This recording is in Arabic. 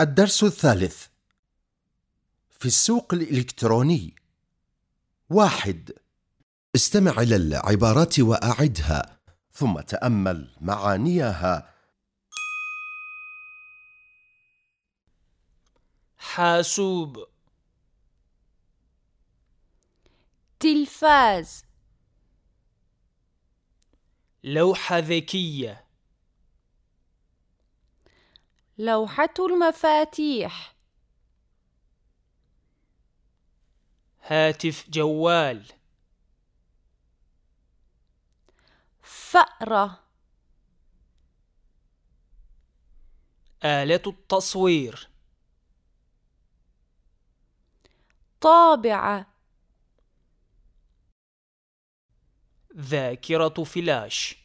الدرس الثالث. في السوق الإلكتروني. واحد. استمع إلى العبارات وأعدها ثم تأمل معانيها. حاسوب. تلفاز. لوحة ذكية. لوحة المفاتيح. هاتف جوال. فأرة. آلة التصوير. طابعة. ذاكرة فلاش.